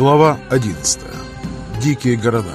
Глава 11. Дикие города.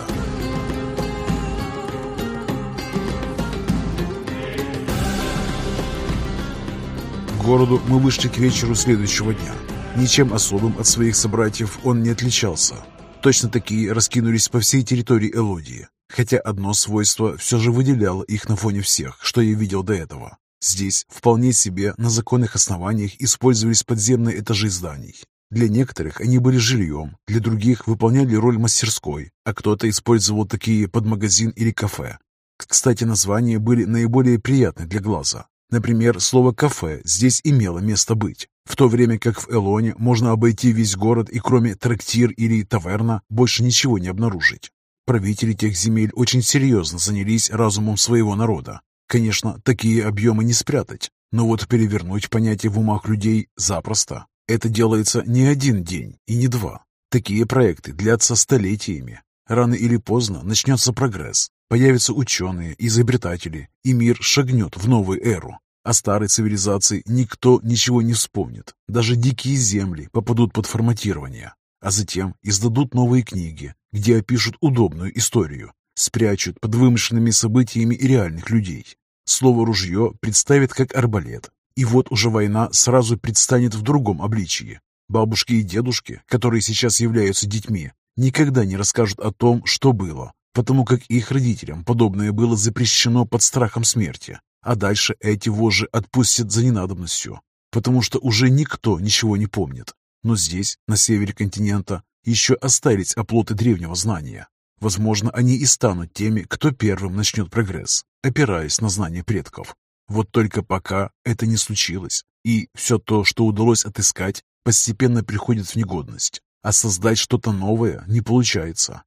К городу мы вышли к вечеру следующего дня. Ничем особым от своих собратьев он не отличался. Точно такие раскинулись по всей территории Элодии. Хотя одно свойство все же выделяло их на фоне всех, что я видел до этого. Здесь вполне себе на законных основаниях использовались подземные этажи зданий. Для некоторых они были жильем, для других выполняли роль мастерской, а кто-то использовал такие под магазин или кафе. Кстати, названия были наиболее приятны для глаза. Например, слово «кафе» здесь имело место быть, в то время как в Элоне можно обойти весь город и кроме трактир или таверна больше ничего не обнаружить. Правители тех земель очень серьезно занялись разумом своего народа. Конечно, такие объемы не спрятать, но вот перевернуть понятие в умах людей запросто. Это делается не один день и не два. Такие проекты длятся столетиями. Рано или поздно начнется прогресс. Появятся ученые, изобретатели, и мир шагнет в новую эру. О старой цивилизации никто ничего не вспомнит. Даже дикие земли попадут под форматирование. А затем издадут новые книги, где опишут удобную историю, спрячут под вымышленными событиями и реальных людей. Слово «ружье» представит как арбалет, и вот уже война сразу предстанет в другом обличии. Бабушки и дедушки, которые сейчас являются детьми, никогда не расскажут о том, что было, потому как их родителям подобное было запрещено под страхом смерти. А дальше эти вожжи отпустят за ненадобностью, потому что уже никто ничего не помнит. Но здесь, на севере континента, еще остались оплоты древнего знания. Возможно, они и станут теми, кто первым начнет прогресс, опираясь на знания предков. Вот только пока это не случилось, и все то, что удалось отыскать, постепенно приходит в негодность, а создать что-то новое не получается.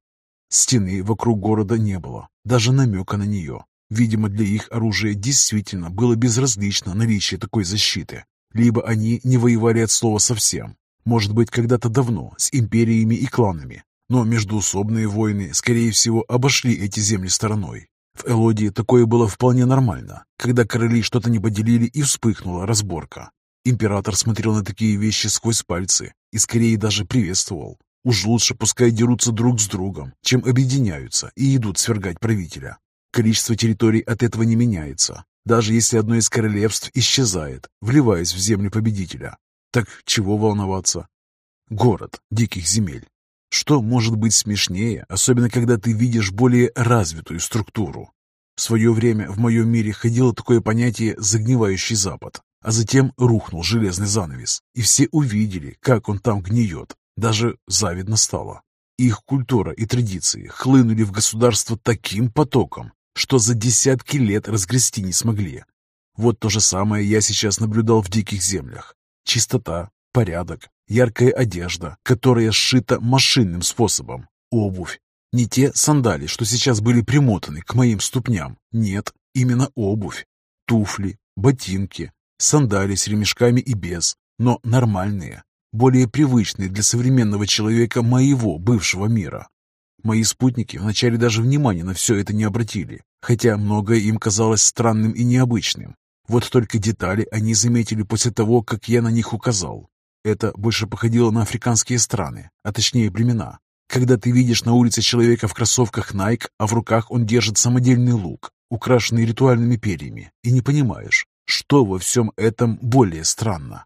Стены вокруг города не было, даже намека на нее. Видимо, для их оружия действительно было безразлично наличие такой защиты. Либо они не воевали от слова совсем, может быть, когда-то давно, с империями и кланами, но междуусобные войны, скорее всего, обошли эти земли стороной. В Элодии такое было вполне нормально, когда короли что-то не поделили и вспыхнула разборка. Император смотрел на такие вещи сквозь пальцы и скорее даже приветствовал. Уж лучше пускай дерутся друг с другом, чем объединяются и идут свергать правителя. Количество территорий от этого не меняется, даже если одно из королевств исчезает, вливаясь в земли победителя. Так чего волноваться? Город диких земель. Что может быть смешнее, особенно когда ты видишь более развитую структуру? В свое время в моем мире ходило такое понятие «загнивающий Запад», а затем рухнул железный занавес, и все увидели, как он там гниет. Даже завидно стало. Их культура и традиции хлынули в государство таким потоком, что за десятки лет разгрести не смогли. Вот то же самое я сейчас наблюдал в диких землях. Чистота, порядок, яркая одежда, которая сшита машинным способом, обувь. Не те сандали, что сейчас были примотаны к моим ступням. Нет, именно обувь. Туфли, ботинки, сандали с ремешками и без, но нормальные, более привычные для современного человека моего бывшего мира. Мои спутники вначале даже внимания на все это не обратили, хотя многое им казалось странным и необычным. Вот только детали они заметили после того, как я на них указал. Это больше походило на африканские страны, а точнее племена. Когда ты видишь на улице человека в кроссовках Nike, а в руках он держит самодельный лук, украшенный ритуальными перьями, и не понимаешь, что во всем этом более странно.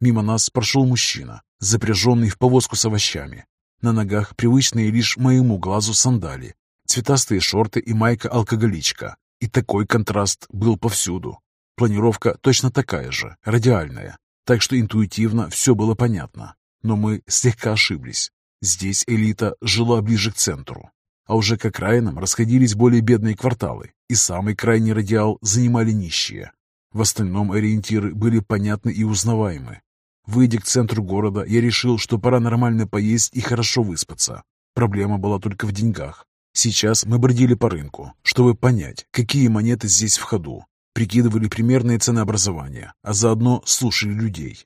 Мимо нас прошел мужчина, запряженный в повозку с овощами. На ногах привычные лишь моему глазу сандали, цветастые шорты и майка-алкоголичка. И такой контраст был повсюду. Планировка точно такая же, радиальная, так что интуитивно все было понятно. Но мы слегка ошиблись. Здесь элита жила ближе к центру, а уже к окраинам расходились более бедные кварталы, и самый крайний радиал занимали нищие. В остальном ориентиры были понятны и узнаваемы. Выйдя к центру города, я решил, что пора нормально поесть и хорошо выспаться. Проблема была только в деньгах. Сейчас мы бродили по рынку, чтобы понять, какие монеты здесь в ходу, прикидывали примерное ценообразование, а заодно слушали людей.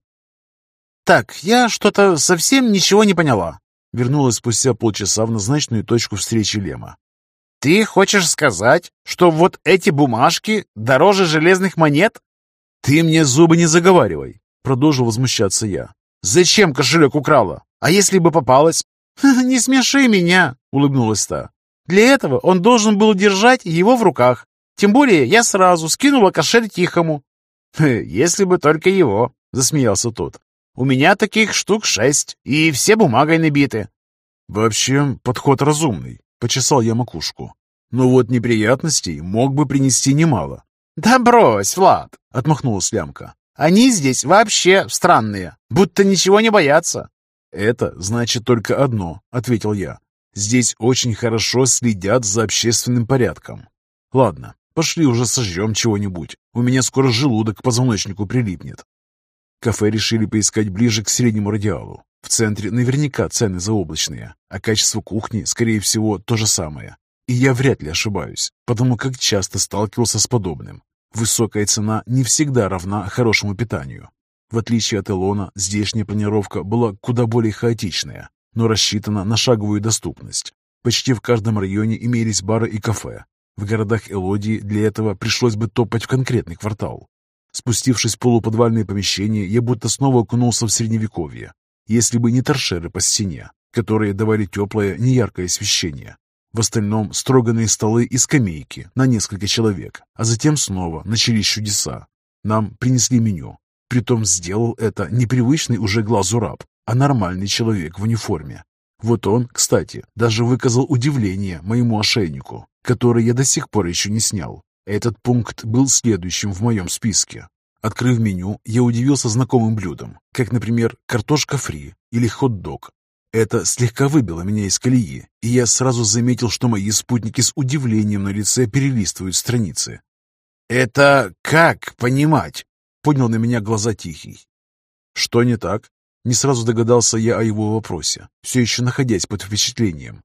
«Так, я что-то совсем ничего не поняла», — вернулась спустя полчаса в назначенную точку встречи Лема. «Ты хочешь сказать, что вот эти бумажки дороже железных монет?» «Ты мне зубы не заговаривай», — продолжил возмущаться я. «Зачем кошелек украла? А если бы попалась?» «Не смеши меня!» — улыбнулась та. «Для этого он должен был держать его в руках. Тем более я сразу скинула кошель Тихому». «Если бы только его!» — засмеялся тот. «У меня таких штук шесть, и все бумагой набиты». «Вообще, подход разумный», — почесал я макушку. «Но вот неприятностей мог бы принести немало». «Да брось, Влад!» — отмахнулась лямка. «Они здесь вообще странные, будто ничего не боятся». «Это значит только одно», — ответил я. «Здесь очень хорошо следят за общественным порядком. Ладно, пошли уже сожжем чего-нибудь. У меня скоро желудок к позвоночнику прилипнет». Кафе решили поискать ближе к среднему радиалу. В центре наверняка цены заоблачные, а качество кухни, скорее всего, то же самое. И я вряд ли ошибаюсь, потому как часто сталкивался с подобным. Высокая цена не всегда равна хорошему питанию. В отличие от Элона, здешняя планировка была куда более хаотичная, но рассчитана на шаговую доступность. Почти в каждом районе имелись бары и кафе. В городах Элодии для этого пришлось бы топать в конкретный квартал. Спустившись в полуподвальное помещение, я будто снова окунулся в средневековье, если бы не торшеры по стене, которые давали теплое, неяркое освещение. В остальном строганные столы и скамейки на несколько человек, а затем снова начались чудеса. Нам принесли меню. Притом сделал это непривычный уже глазу раб, а нормальный человек в униформе. Вот он, кстати, даже выказал удивление моему ошейнику, который я до сих пор еще не снял. Этот пункт был следующим в моем списке. Открыв меню, я удивился знакомым блюдам, как, например, картошка фри или хот-дог. Это слегка выбило меня из колеи, и я сразу заметил, что мои спутники с удивлением на лице перелистывают страницы. «Это как понимать?» — поднял на меня глаза Тихий. «Что не так?» Не сразу догадался я о его вопросе, все еще находясь под впечатлением.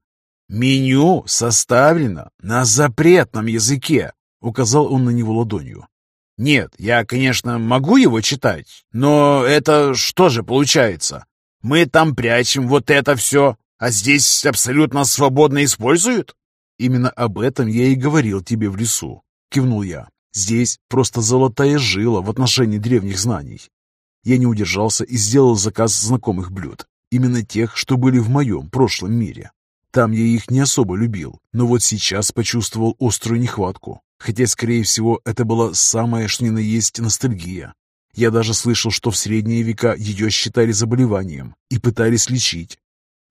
«Меню составлено на запретном языке», — указал он на него ладонью. Нет, я, конечно, могу его читать, но это что же получается? Мы там прячем вот это все, а здесь абсолютно свободно используют? Именно об этом я и говорил тебе в лесу, кивнул я. Здесь просто золотая жила в отношении древних знаний. Я не удержался и сделал заказ знакомых блюд, именно тех, что были в моем прошлом мире. Там я их не особо любил, но вот сейчас почувствовал острую нехватку. Хотя, скорее всего, это была самая что ни на есть ностальгия. Я даже слышал, что в средние века ее считали заболеванием и пытались лечить.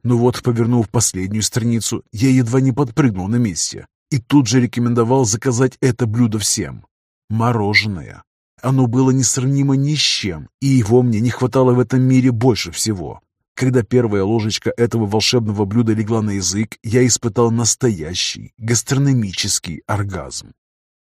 Но вот, повернув последнюю страницу, я едва не подпрыгнул на месте и тут же рекомендовал заказать это блюдо всем. Мороженое. Оно было несравнимо ни с чем, и его мне не хватало в этом мире больше всего. Когда первая ложечка этого волшебного блюда легла на язык, я испытал настоящий гастрономический оргазм.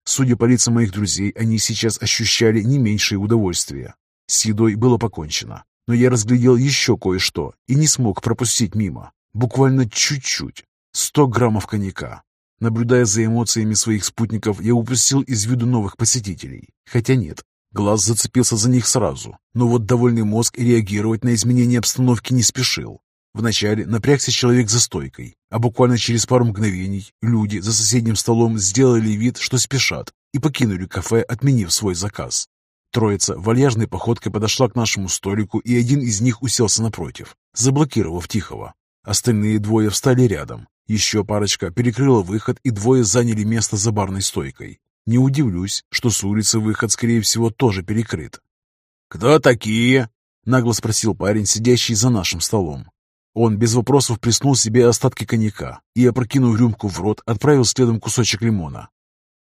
Судя по лицам моих друзей, они сейчас ощущали не меньшее удовольствие. С едой было покончено, но я разглядел еще кое-что и не смог пропустить мимо. Буквально чуть-чуть. Сто граммов коньяка. Наблюдая за эмоциями своих спутников, я упустил из виду новых посетителей. Хотя нет, Глаз зацепился за них сразу, но вот довольный мозг реагировать на изменение обстановки не спешил. Вначале напрягся человек за стойкой, а буквально через пару мгновений люди за соседним столом сделали вид, что спешат, и покинули кафе, отменив свой заказ. Троица вальяжной походкой подошла к нашему столику, и один из них уселся напротив, заблокировав Тихого. Остальные двое встали рядом. Еще парочка перекрыла выход, и двое заняли место за барной стойкой. Не удивлюсь, что с улицы выход, скорее всего, тоже перекрыт. «Кто такие?» — нагло спросил парень, сидящий за нашим столом. Он без вопросов приснул себе остатки коньяка и, опрокинув рюмку в рот, отправил следом кусочек лимона.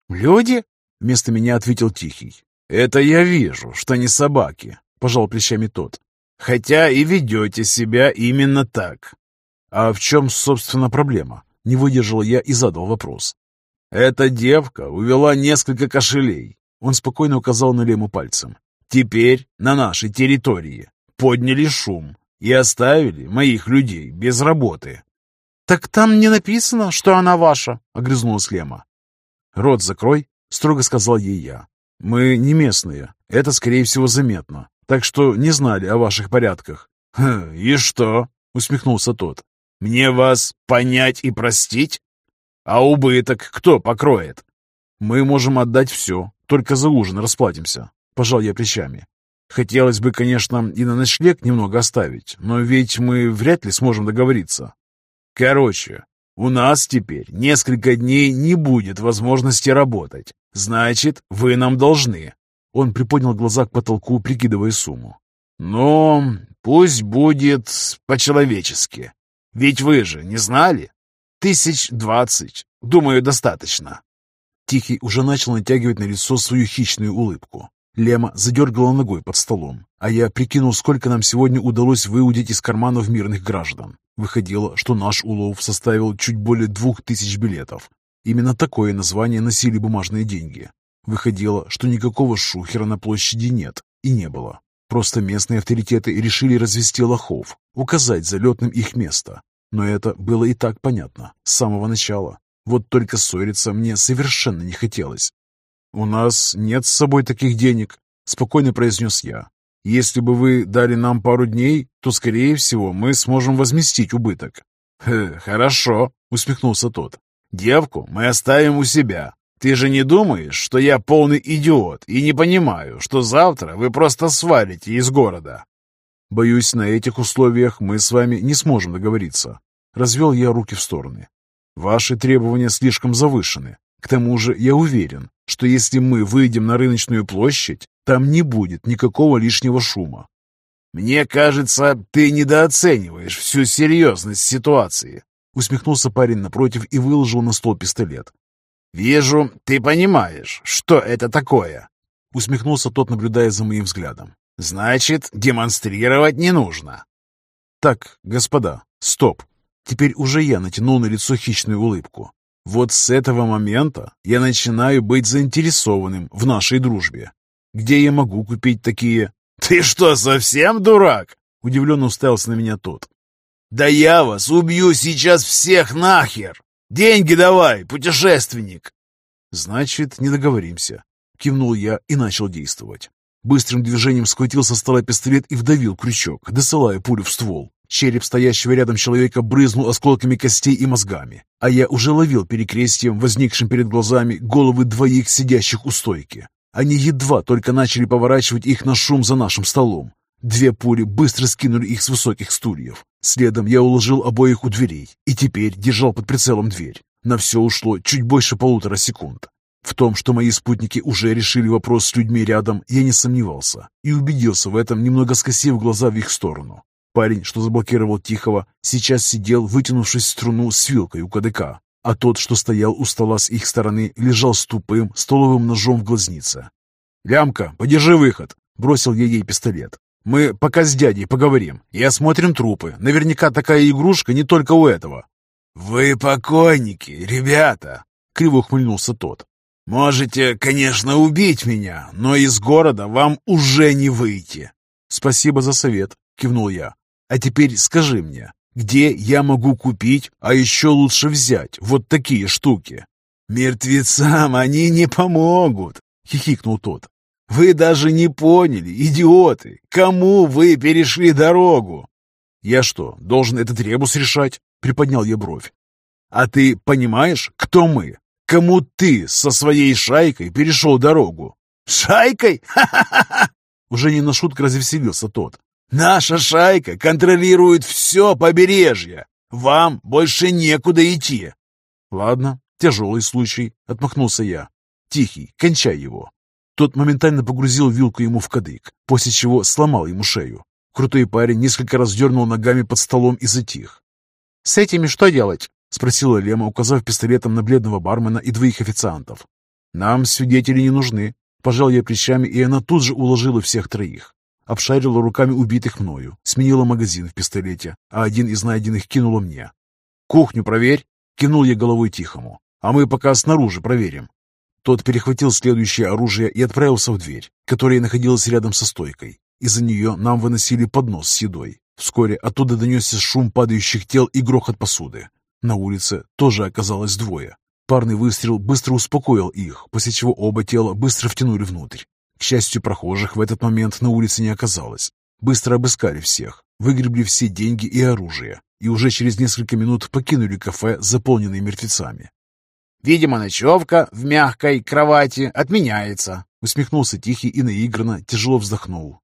«Люди?» — вместо меня ответил Тихий. «Это я вижу, что не собаки», — пожал плечами тот. «Хотя и ведете себя именно так». «А в чем, собственно, проблема?» — не выдержал я и задал вопрос. «Эта девка увела несколько кошелей», — он спокойно указал на Лему пальцем. «Теперь на нашей территории подняли шум и оставили моих людей без работы». «Так там не написано, что она ваша», — огрызнулась Лема. «Рот закрой», — строго сказал ей я. «Мы не местные, это, скорее всего, заметно, так что не знали о ваших порядках». «Хм, «И что?» — усмехнулся тот. «Мне вас понять и простить?» А убыток кто покроет? Мы можем отдать все, только за ужин расплатимся. Пожал я плечами. Хотелось бы, конечно, и на ночлег немного оставить, но ведь мы вряд ли сможем договориться. Короче, у нас теперь несколько дней не будет возможности работать. Значит, вы нам должны. Он приподнял глаза к потолку, прикидывая сумму. Но пусть будет по-человечески. Ведь вы же не знали? Тысяч двадцать. Думаю, достаточно. Тихий уже начал натягивать на лицо свою хищную улыбку. Лема задергала ногой под столом, а я прикинул, сколько нам сегодня удалось выудить из карманов мирных граждан. Выходило, что наш улов составил чуть более двух тысяч билетов. Именно такое название носили бумажные деньги. Выходило, что никакого шухера на площади нет и не было. Просто местные авторитеты решили развести лохов, указать залетным их место. Но это было и так понятно, с самого начала. Вот только ссориться мне совершенно не хотелось. «У нас нет с собой таких денег», — спокойно произнес я. «Если бы вы дали нам пару дней, то, скорее всего, мы сможем возместить убыток». «Хорошо», — усмехнулся тот. «Девку мы оставим у себя. Ты же не думаешь, что я полный идиот и не понимаю, что завтра вы просто свалите из города?» «Боюсь, на этих условиях мы с вами не сможем договориться». Развел я руки в стороны. «Ваши требования слишком завышены. К тому же я уверен, что если мы выйдем на рыночную площадь, там не будет никакого лишнего шума. «Мне кажется, ты недооцениваешь всю серьезность ситуации», усмехнулся парень напротив и выложил на стол пистолет. «Вижу, ты понимаешь, что это такое», усмехнулся тот, наблюдая за моим взглядом. «Значит, демонстрировать не нужно». «Так, господа, стоп!» Теперь уже я натянул на лицо хищную улыбку. Вот с этого момента я начинаю быть заинтересованным в нашей дружбе. Где я могу купить такие... «Ты что, совсем дурак?» — удивленно уставился на меня тот. «Да я вас убью сейчас всех нахер! Деньги давай, путешественник!» «Значит, не договоримся», — кивнул я и начал действовать. Быстрым движением схватил со стола пистолет и вдавил крючок, досылая пулю в ствол. Череп стоящего рядом человека брызнул осколками костей и мозгами, а я уже ловил перекрестием, возникшим перед глазами, головы двоих сидящих у стойки. Они едва только начали поворачивать их на шум за нашим столом. Две пули быстро скинули их с высоких стульев. Следом я уложил обоих у дверей и теперь держал под прицелом дверь. На все ушло чуть больше полутора секунд. В том, что мои спутники уже решили вопрос с людьми рядом, я не сомневался и убедился в этом, немного скосив глаза в их сторону. Парень, что заблокировал Тихого, сейчас сидел, вытянувшись струну с вилкой у КДК, а тот, что стоял у стола с их стороны, лежал с тупым столовым ножом в глазнице. «Лямка, подержи выход!» — бросил я ей пистолет. «Мы пока с дядей поговорим и осмотрим трупы. Наверняка такая игрушка не только у этого». «Вы покойники, ребята!» — криво ухмыльнулся тот. «Можете, конечно, убить меня, но из города вам уже не выйти». «Спасибо за совет», — кивнул я. А теперь скажи мне, где я могу купить, а еще лучше взять вот такие штуки? Мертвецам они не помогут, хихикнул тот. Вы даже не поняли, идиоты, кому вы перешли дорогу? Я что, должен этот ребус решать? Приподнял я бровь. А ты понимаешь, кто мы? Кому ты со своей шайкой перешел дорогу? Шайкой? Ха-ха-ха! Уже не на шутку развеселился тот. Наша шайка контролирует все побережье. Вам больше некуда идти. Ладно, тяжелый случай, отмахнулся я. Тихий, кончай его. Тот моментально погрузил вилку ему в кадык, после чего сломал ему шею. Крутой парень несколько раз дернул ногами под столом и затих. «С этими что делать?» — спросила Лема, указав пистолетом на бледного бармена и двоих официантов. «Нам свидетели не нужны», — пожал я плечами, и она тут же уложила всех троих обшарила руками убитых мною, сменила магазин в пистолете, а один из найденных кинула мне. «Кухню проверь!» — кинул я головой Тихому. «А мы пока снаружи проверим». Тот перехватил следующее оружие и отправился в дверь, которая находилась рядом со стойкой. Из-за нее нам выносили поднос с едой. Вскоре оттуда донесся шум падающих тел и грохот посуды. На улице тоже оказалось двое. Парный выстрел быстро успокоил их, после чего оба тела быстро втянули внутрь. К счастью, прохожих в этот момент на улице не оказалось. Быстро обыскали всех, выгребли все деньги и оружие, и уже через несколько минут покинули кафе, заполненное мертвецами. «Видимо, ночевка в мягкой кровати отменяется», — усмехнулся Тихий и наигранно тяжело вздохнул.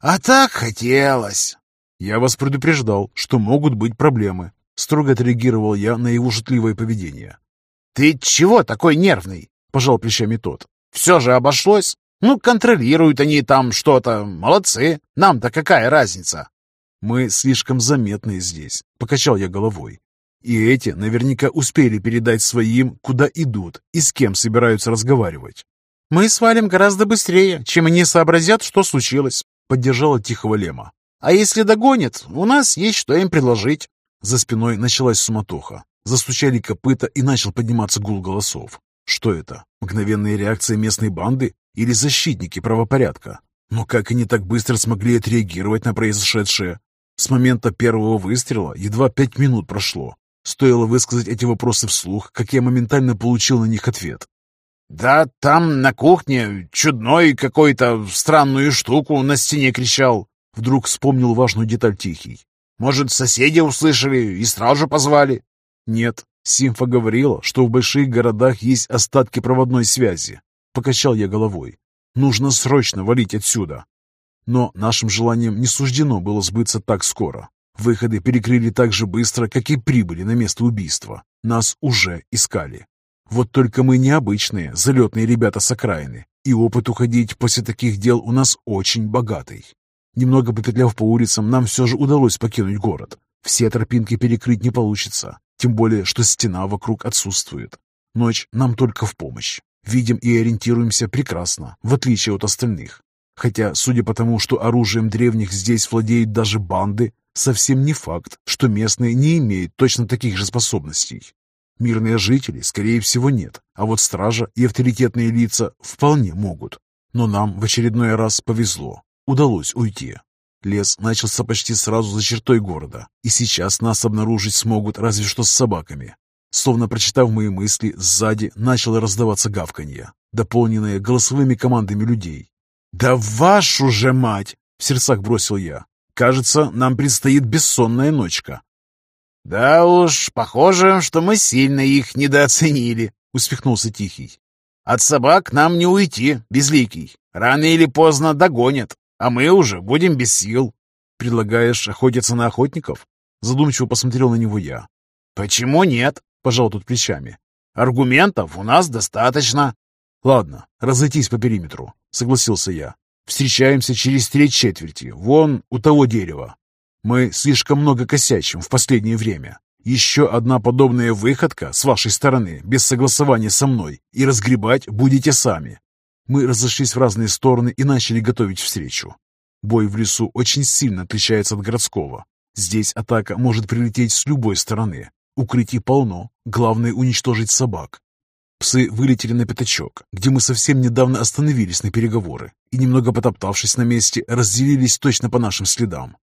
«А так хотелось!» «Я вас предупреждал, что могут быть проблемы», Строго отреагировал я на его шутливое поведение. «Ты чего такой нервный?» — пожал плечами тот. «Все же обошлось. Ну, контролируют они там что-то. Молодцы. Нам-то какая разница?» «Мы слишком заметные здесь», — покачал я головой. «И эти наверняка успели передать своим, куда идут и с кем собираются разговаривать». «Мы свалим гораздо быстрее, чем они сообразят, что случилось», — поддержала тихого Лема. «А если догонят, у нас есть что им предложить». За спиной началась суматоха. Застучали копыта и начал подниматься гул голосов. Что это? Мгновенная реакция местной банды или защитники правопорядка? Но как они так быстро смогли отреагировать на произошедшее? С момента первого выстрела едва пять минут прошло. Стоило высказать эти вопросы вслух, как я моментально получил на них ответ. «Да там на кухне чудной какой-то странную штуку на стене кричал». Вдруг вспомнил важную деталь Тихий. «Может, соседи услышали и стражу позвали?» «Нет, Симфа говорила, что в больших городах есть остатки проводной связи». Покачал я головой. «Нужно срочно валить отсюда. Но нашим желаниям не суждено было сбыться так скоро. Выходы перекрыли так же быстро, как и прибыли на место убийства. Нас уже искали. Вот только мы необычные, залетные ребята с окраины, и опыт уходить после таких дел у нас очень богатый. Немного попетляв по улицам, нам все же удалось покинуть город. Все тропинки перекрыть не получится, тем более, что стена вокруг отсутствует. Ночь нам только в помощь. Видим и ориентируемся прекрасно, в отличие от остальных. Хотя, судя по тому, что оружием древних здесь владеют даже банды, совсем не факт, что местные не имеют точно таких же способностей. Мирные жители, скорее всего, нет, а вот стража и авторитетные лица вполне могут. Но нам в очередной раз повезло, удалось уйти. Лес начался почти сразу за чертой города, и сейчас нас обнаружить смогут разве что с собаками. Словно прочитав мои мысли, сзади начало раздаваться гавканье, дополненное голосовыми командами людей, «Да вашу же мать!» — в сердцах бросил я. «Кажется, нам предстоит бессонная ночка». «Да уж, похоже, что мы сильно их недооценили», — усмехнулся Тихий. «От собак нам не уйти, безликий. Рано или поздно догонят, а мы уже будем без сил». «Предлагаешь охотиться на охотников?» Задумчиво посмотрел на него я. «Почему нет?» — пожал тут плечами. «Аргументов у нас достаточно. «Ладно, разойтись по периметру», — согласился я. «Встречаемся через три четверти, вон у того дерева. Мы слишком много косячим в последнее время. Еще одна подобная выходка с вашей стороны, без согласования со мной, и разгребать будете сами». Мы разошлись в разные стороны и начали готовить встречу. Бой в лесу очень сильно отличается от городского. Здесь атака может прилететь с любой стороны. Укрытий полно, главное уничтожить собак. Псы вылетели на пятачок, где мы совсем недавно остановились на переговоры, и, немного потоптавшись на месте, разделились точно по нашим следам.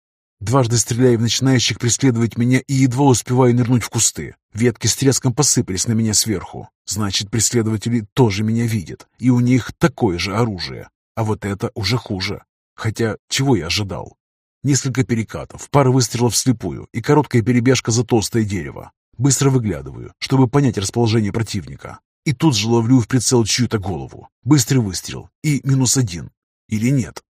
Дважды стреляя в начинающих преследовать меня и едва успеваю нырнуть в кусты. Ветки с треском посыпались на меня сверху. Значит, преследователи тоже меня видят, и у них такое же оружие. А вот это уже хуже. Хотя, чего я ожидал? Несколько перекатов, пара выстрелов вслепую и короткая перебежка за толстое дерево. Быстро выглядываю, чтобы понять расположение противника. И тут же ловлю в прицел чью-то голову. Быстрый выстрел. И минус один. Или нет?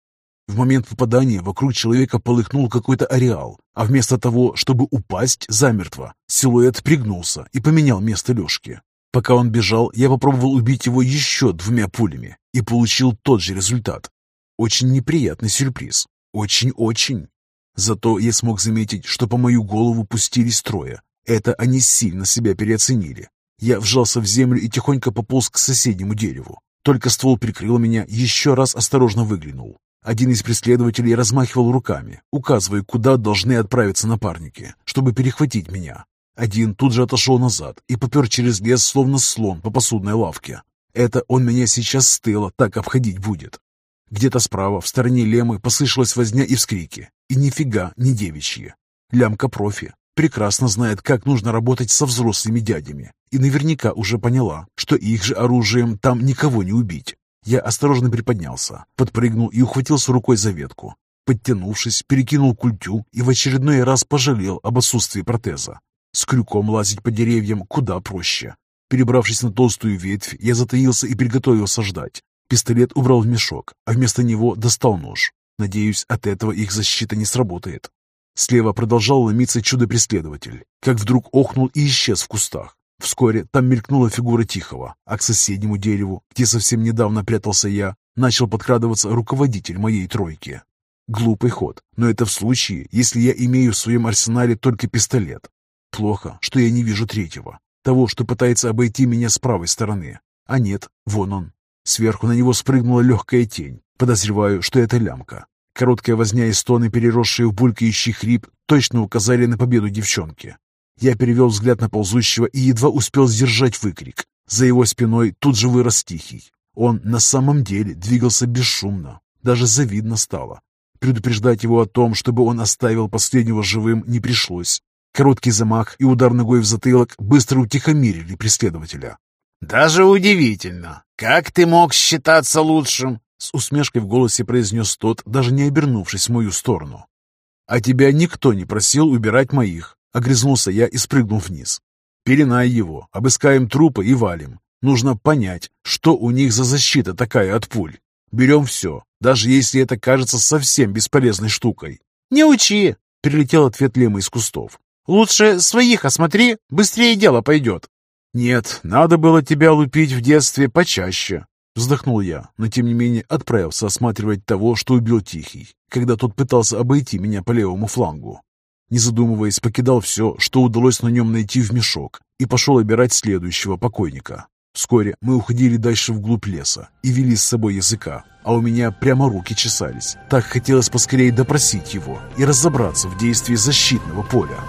В момент попадания вокруг человека полыхнул какой-то ареал, а вместо того, чтобы упасть замертво, силуэт пригнулся и поменял место лёжки. Пока он бежал, я попробовал убить его еще двумя пулями и получил тот же результат. Очень неприятный сюрприз. Очень-очень. Зато я смог заметить, что по мою голову пустились трое. Это они сильно себя переоценили. Я вжался в землю и тихонько пополз к соседнему дереву. Только ствол прикрыл меня, еще раз осторожно выглянул. Один из преследователей размахивал руками, указывая, куда должны отправиться напарники, чтобы перехватить меня. Один тут же отошел назад и попер через лес, словно слон по посудной лавке. Это он меня сейчас с тыла так обходить будет. Где-то справа, в стороне лемы, послышалась возня и вскрики. И нифига не девичьи. Лямка профи, прекрасно знает, как нужно работать со взрослыми дядями, и наверняка уже поняла, что их же оружием там никого не убить. Я осторожно приподнялся, подпрыгнул и ухватился рукой за ветку. Подтянувшись, перекинул культю и в очередной раз пожалел об отсутствии протеза. С крюком лазить по деревьям куда проще. Перебравшись на толстую ветвь, я затаился и приготовился ждать. Пистолет убрал в мешок, а вместо него достал нож. Надеюсь, от этого их защита не сработает. Слева продолжал ломиться чудо-преследователь, как вдруг охнул и исчез в кустах. Вскоре там мелькнула фигура Тихого, а к соседнему дереву, где совсем недавно прятался я, начал подкрадываться руководитель моей тройки. Глупый ход, но это в случае, если я имею в своем арсенале только пистолет. Плохо, что я не вижу третьего, того, что пытается обойти меня с правой стороны. А нет, вон он. Сверху на него спрыгнула легкая тень. Подозреваю, что это лямка. Короткая возня и стоны, переросшие в булькающий хрип, точно указали на победу девчонки. Я перевел взгляд на ползущего и едва успел сдержать выкрик. За его спиной тут же вырос Тихий. Он на самом деле двигался бесшумно. Даже завидно стало. Предупреждать его о том, чтобы он оставил последнего живым, не пришлось. Короткий замах и удар ногой в затылок быстро утихомирили преследователя. «Даже удивительно! Как ты мог считаться лучшим?» С усмешкой в голосе произнес тот, даже не обернувшись в мою сторону. «А тебя никто не просил убирать моих!» Огрызнулся я и спрыгнул вниз. «Пеленай его, обыскаем трупы и валим. Нужно понять, что у них за защита такая от пуль. Берем все, даже если это кажется совсем бесполезной штукой». «Не учи!» — прилетел ответ Лема из кустов. Лучше своих осмотри, быстрее дело пойдет. Нет, надо было тебя лупить в детстве почаще. Вздохнул я, но тем не менее отправился осматривать того, что убил Тихий, когда тот пытался обойти меня по левому флангу. Не задумываясь, покидал все, что удалось на нем найти в мешок, и пошел обирать следующего покойника. Вскоре мы уходили дальше вглубь леса и вели с собой языка, а у меня прямо руки чесались. Так хотелось поскорее допросить его и разобраться в действии защитного поля.